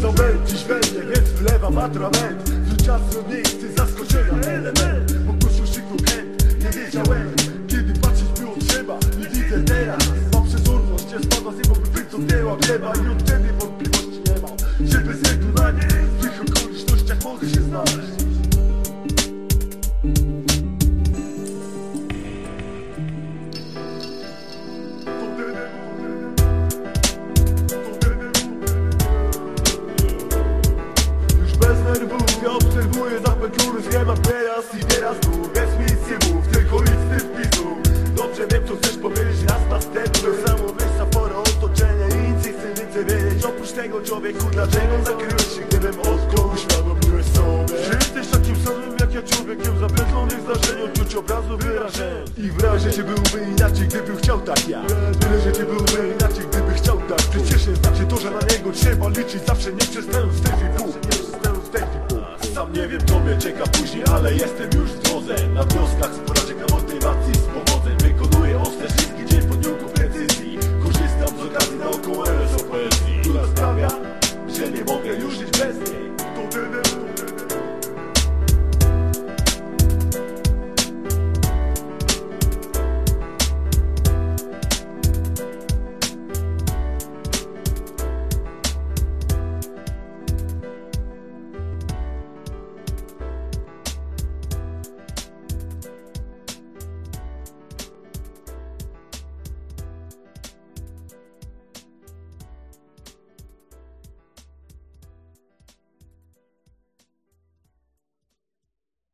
Zobacz, dziś będzie, więc wlewam atrament. Życia z miejsce zaskoczenia. Element Poprosił szyku chęt, nie wiedziałem Kiedy patrzeć było trzeba, nie widzę teraz. Mam przezorność, nie spada z niego wywycą dzieła gleba tego człowieku, dlaczego zakryłeś się gdybym odkął Uświadomiłeś sobie? Że jesteś takim samym jak ja człowiekiem Zapętlonych zdarzeń, odczuć obrazu wyrażeń. I w razie cię byłby inaczej, gdybym chciał tak ja Tyle życie byłby inaczej, gdyby chciał tak. Przecież nie znaczy to, że na niego trzeba liczyć. Zawsze nie przestając w tej pół. Sam nie wiem co mnie czeka później, ale jestem już w drodze. Na wnioskach z porażek